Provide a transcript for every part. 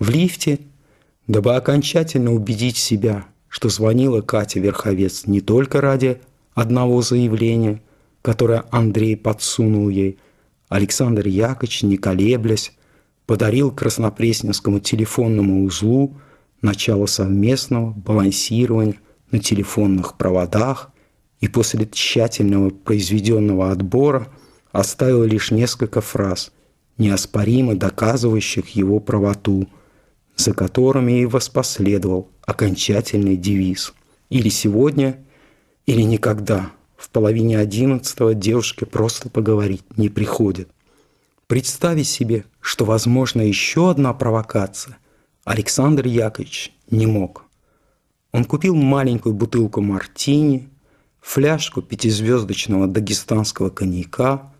В лифте, дабы окончательно убедить себя, что звонила Катя Верховец не только ради одного заявления, которое Андрей подсунул ей, Александр Яковлевич, не колеблясь, подарил Краснопресненскому телефонному узлу начало совместного балансирования на телефонных проводах и после тщательного произведенного отбора оставил лишь несколько фраз, неоспоримо доказывающих его правоту, за которыми и воспоследовал окончательный девиз «Или сегодня, или никогда». В половине одиннадцатого девушке просто поговорить не приходит. Представить себе, что возможно еще одна провокация, Александр Яковлевич не мог. Он купил маленькую бутылку мартини, фляжку пятизвездочного дагестанского коньяка,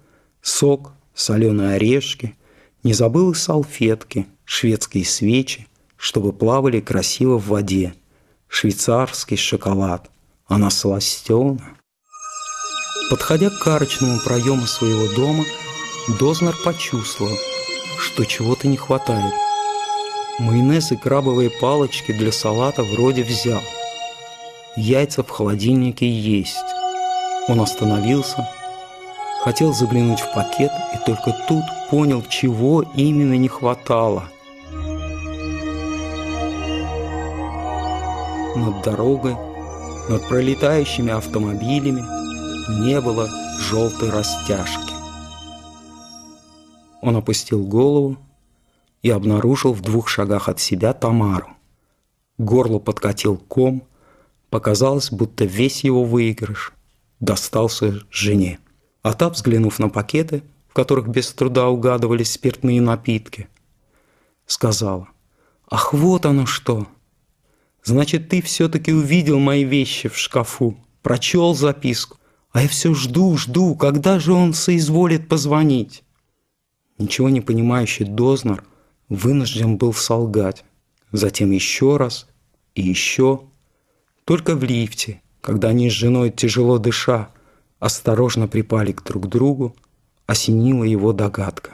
сок, соленые орешки, не забыл и салфетки, шведские свечи, чтобы плавали красиво в воде, швейцарский шоколад, она сластена. Подходя к карочному проему своего дома – Дознер почувствовал, что чего-то не хватает. Майонез и крабовые палочки для салата вроде взял. Яйца в холодильнике есть. Он остановился, хотел заглянуть в пакет и только тут понял, чего именно не хватало. Над дорогой, над пролетающими автомобилями не было желтой растяжки. Он опустил голову и обнаружил в двух шагах от себя Тамару. Горло подкатил ком, показалось, будто весь его выигрыш достался жене. А та, взглянув на пакеты, в которых без труда угадывались спиртные напитки, сказала, «Ах, вот оно что! Значит, ты все-таки увидел мои вещи в шкафу, прочел записку, а я все жду, жду, когда же он соизволит позвонить?» Ничего не понимающий Дознер вынужден был солгать. Затем еще раз и еще. Только в лифте, когда они с женой, тяжело дыша, осторожно припали к друг другу, осенила его догадка.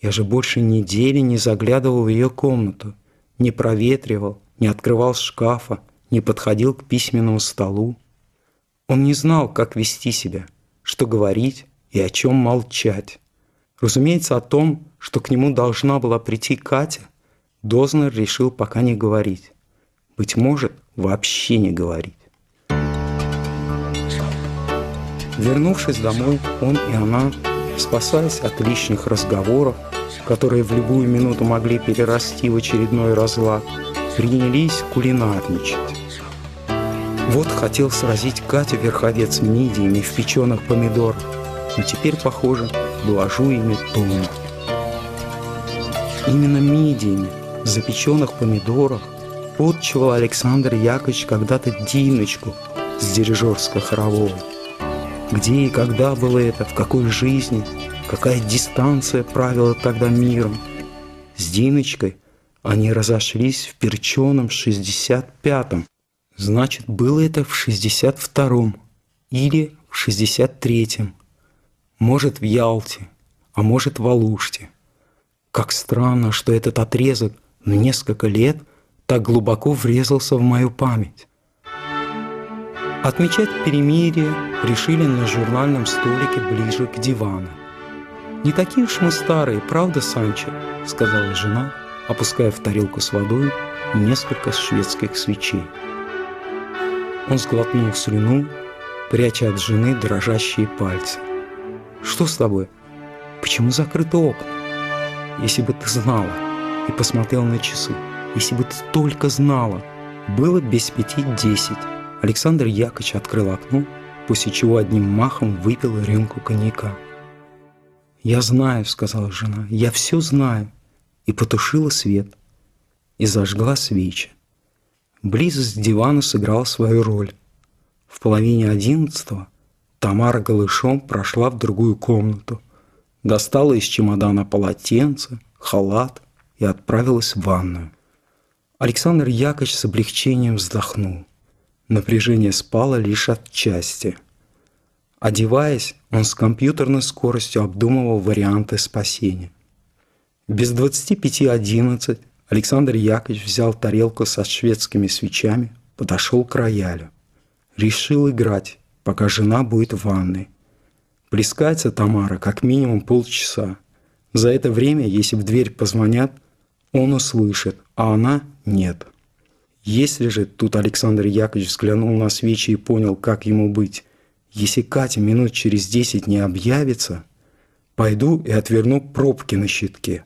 Я же больше недели не заглядывал в ее комнату, не проветривал, не открывал шкафа, не подходил к письменному столу. Он не знал, как вести себя, что говорить и о чем молчать. Разумеется, о том, что к нему должна была прийти Катя, Дознер решил пока не говорить. Быть может, вообще не говорить. Вернувшись домой, он и она, спасаясь от лишних разговоров, которые в любую минуту могли перерасти в очередной разлад, принялись кулинарничать. Вот хотел сразить Катю верховец мидиями в печеных помидорах, но теперь, похоже, вложу ими тонну. Именно мидиями, запеченных помидорах, подчевал Александр Яковлевич когда-то Диночку с дирижерско-хорового. Где и когда было это, в какой жизни, какая дистанция правила тогда миром. С Диночкой они разошлись в перченом 65-м. Значит, было это в 62-м или в 63-м может в Ялте, а может в Алуште. Как странно, что этот отрезок на несколько лет так глубоко врезался в мою память. Отмечать перемирие решили на журнальном столике ближе к дивану. «Не такие уж мы старые, правда, Санчо?» — сказала жена, опуская в тарелку с водой несколько шведских свечей. Он сглотнул слюну, пряча от жены дрожащие пальцы. Что с тобой? Почему закрыты окна? Если бы ты знала и посмотрел на часы, если бы ты только знала. Было без пяти десять. Александр Яковлевич открыл окно, после чего одним махом выпил рюмку коньяка. «Я знаю», — сказала жена, — «я все знаю». И потушила свет, и зажгла свечи. Близость к дивану сыграла свою роль. В половине одиннадцатого Тамара голышом прошла в другую комнату, достала из чемодана полотенце, халат и отправилась в ванную. Александр Яковлевич с облегчением вздохнул. Напряжение спало лишь отчасти. Одеваясь, он с компьютерной скоростью обдумывал варианты спасения. Без 25.11 Александр Яковлевич взял тарелку со шведскими свечами, подошел к роялю. Решил играть, пока жена будет в ванной. Плескается Тамара как минимум полчаса. За это время, если в дверь позвонят, он услышит, а она нет. Если же тут Александр Яковлевич взглянул на свечи и понял, как ему быть, если Катя минут через десять не объявится, пойду и отверну пробки на щитке –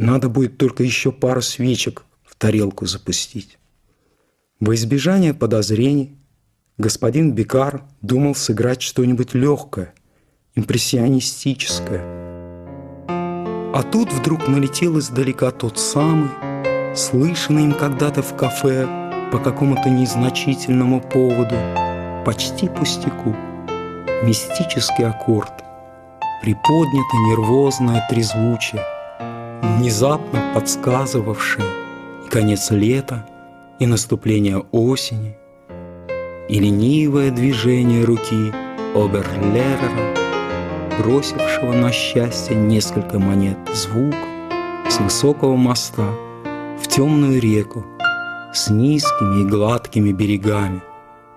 надо будет только еще пару свечек в тарелку запустить. Во избежание подозрений господин Бекар думал сыграть что-нибудь легкое, импрессионистическое. А тут вдруг налетел издалека тот самый, слышанный им когда-то в кафе по какому-то незначительному поводу, почти пустяку, мистический аккорд, приподнято нервозное трезвучие – внезапно подсказывавшее и конец лета, и наступление осени, и ленивое движение руки Оберлерера, бросившего на счастье несколько монет звук с высокого моста в темную реку с низкими и гладкими берегами,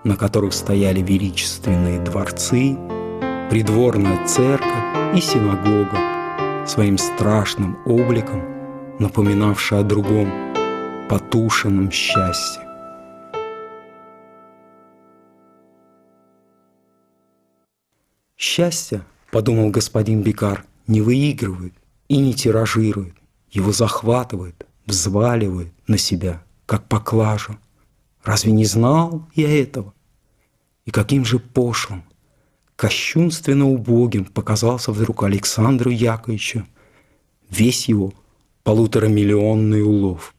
на которых стояли величественные дворцы, придворная церковь и синагога, своим страшным обликом, напоминавший о другом, потушенном счастье. Счастье, подумал господин Бикар, не выигрывает и не тиражирует, его захватывает, взваливает на себя, как поклажу. Разве не знал я этого? И каким же пошлым, кощунственно убогим показался вдруг Александру Яковлевичу весь его полуторамиллионный улов.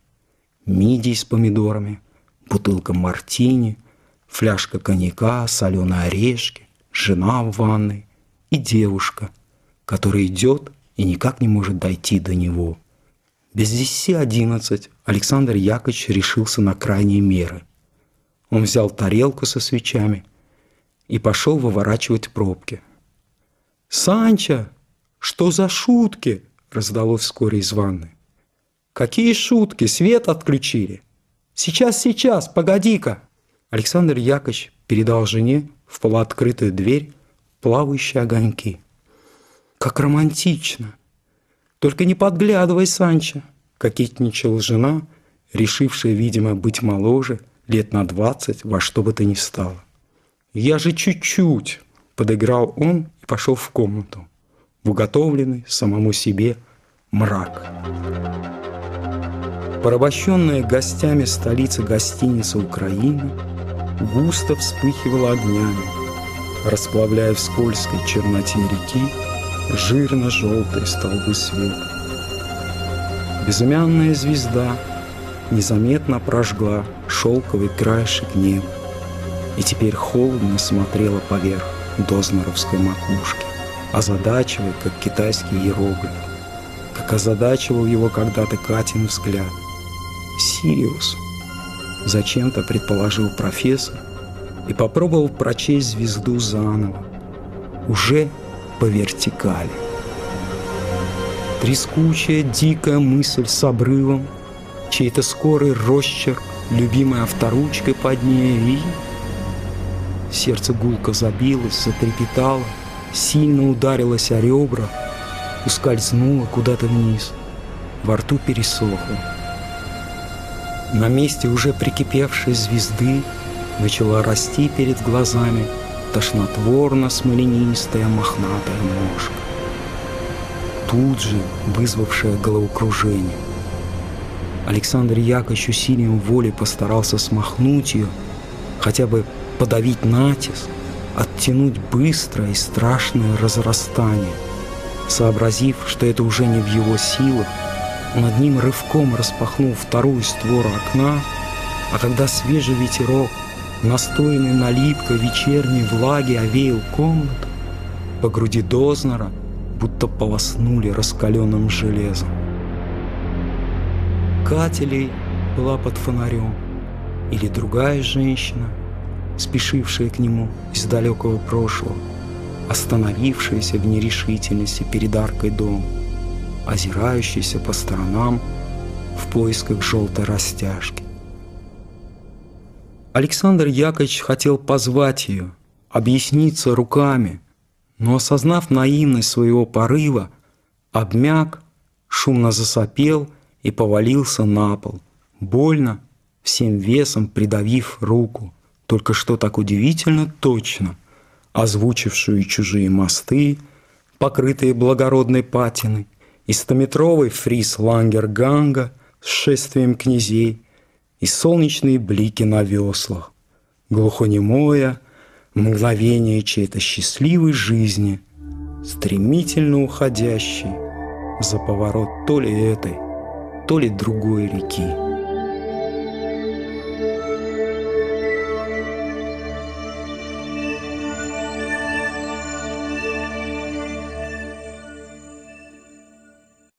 Мидий с помидорами, бутылка мартини, фляжка коньяка, соленые орешки, жена в ванной и девушка, которая идет и никак не может дойти до него. Без десяти одиннадцать Александр Яковлевич решился на крайние меры. Он взял тарелку со свечами – и пошел выворачивать пробки. «Санча, что за шутки?» – раздалось вскоре из ванны. «Какие шутки? Свет отключили!» «Сейчас, сейчас, погоди-ка!» Александр Яковлевич передал жене в полуоткрытую дверь плавающие огоньки. «Как романтично!» «Только не подглядывай, Санча!» – кокетничала жена, решившая, видимо, быть моложе, лет на двадцать, во что бы то ни стало. «Я же чуть-чуть!» – подыграл он и пошел в комнату, в уготовленный самому себе мрак. Порабощенная гостями столица гостиницы Украины густо вспыхивала огнями, расплавляя в скользкой черноте реки жирно-желтые столбы света. Безымянная звезда незаметно прожгла шелковый краешек неба, и теперь холодно смотрела поверх дознеровской макушки, озадачивая, как китайский иероглиф, как озадачивал его когда-то Катин взгляд. «Сириус», — зачем-то предположил профессор и попробовал прочесть звезду заново, уже по вертикали. Трескучая, дикая мысль с обрывом, чей-то скорый росчерк, любимой авторучкой под ней и Сердце гулко забилось, затрепетало, сильно ударилось о ребра, ускользнуло куда-то вниз. Во рту пересохло. На месте уже прикипевшей звезды начала расти перед глазами тошнотворно-смоленистая мохнатая ножка, тут же вызвавшая головокружение. Александр Яковлевич усилием воли постарался смахнуть ее, хотя бы подавить натиск, оттянуть быстрое и страшное разрастание. Сообразив, что это уже не в его силах, он одним рывком распахнул вторую створу окна, а когда свежий ветерок, настойный на липкой вечерней влаге, овеял комнату, по груди Дознера будто полоснули раскаленным железом. Кателей была под фонарем, или другая женщина — спешившая к нему из далекого прошлого, остановившаяся в нерешительности перед аркой дома, озирающаяся по сторонам в поисках желтой растяжки. Александр Яковлевич хотел позвать ее, объясниться руками, но, осознав наивность своего порыва, обмяк, шумно засопел и повалился на пол, больно, всем весом придавив руку, только что так удивительно точно, озвучившую чужие мосты, покрытые благородной патиной, и стометровый фриз Лангерганга с шествием князей, и солнечные блики на веслах, глухонемое мгновение чьей-то счастливой жизни, стремительно уходящей за поворот то ли этой, то ли другой реки.